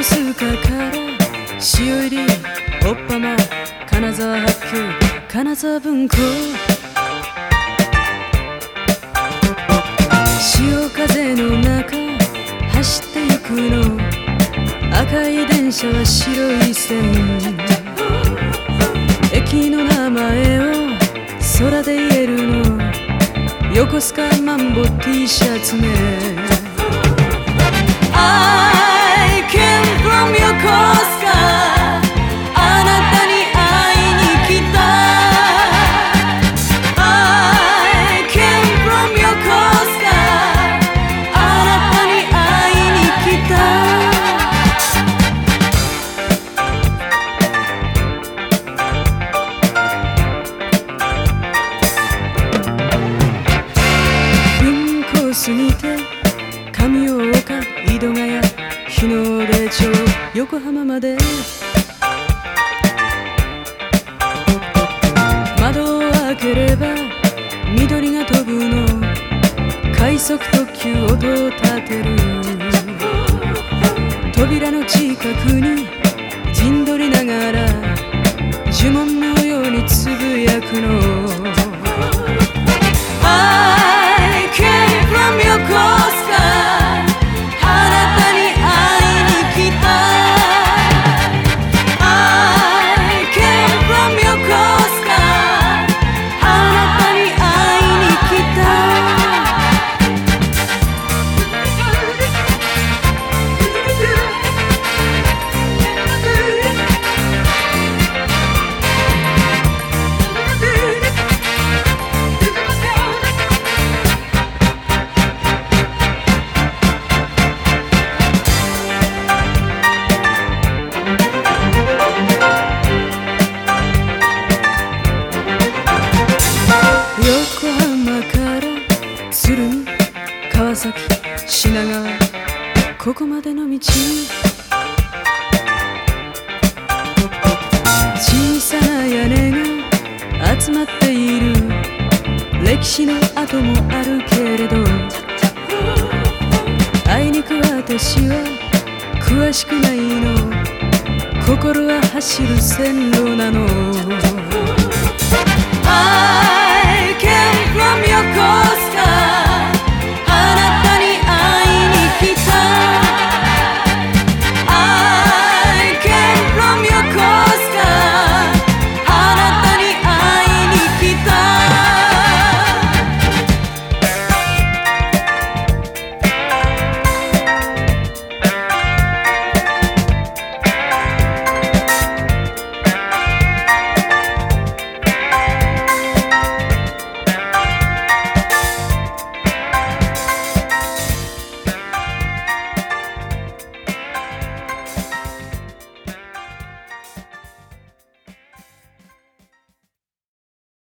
横須賀から潮入りおっぱま金沢発給金沢文庫。潮風の中走ってゆくの。赤い電車は白い線駅の名前を空で言えるの。横須賀マンボ T シャツね。うんこ過ぎて上大岡井戸ヶ谷。日の出町横浜まで。窓を開ければ緑が飛ぶの。快速特急音を立てる扉の近く品川ここまでの道。小さな屋根が集まっている。歴史の跡もあるけれどあいにく私は詳しくないの。心は走る線路なの。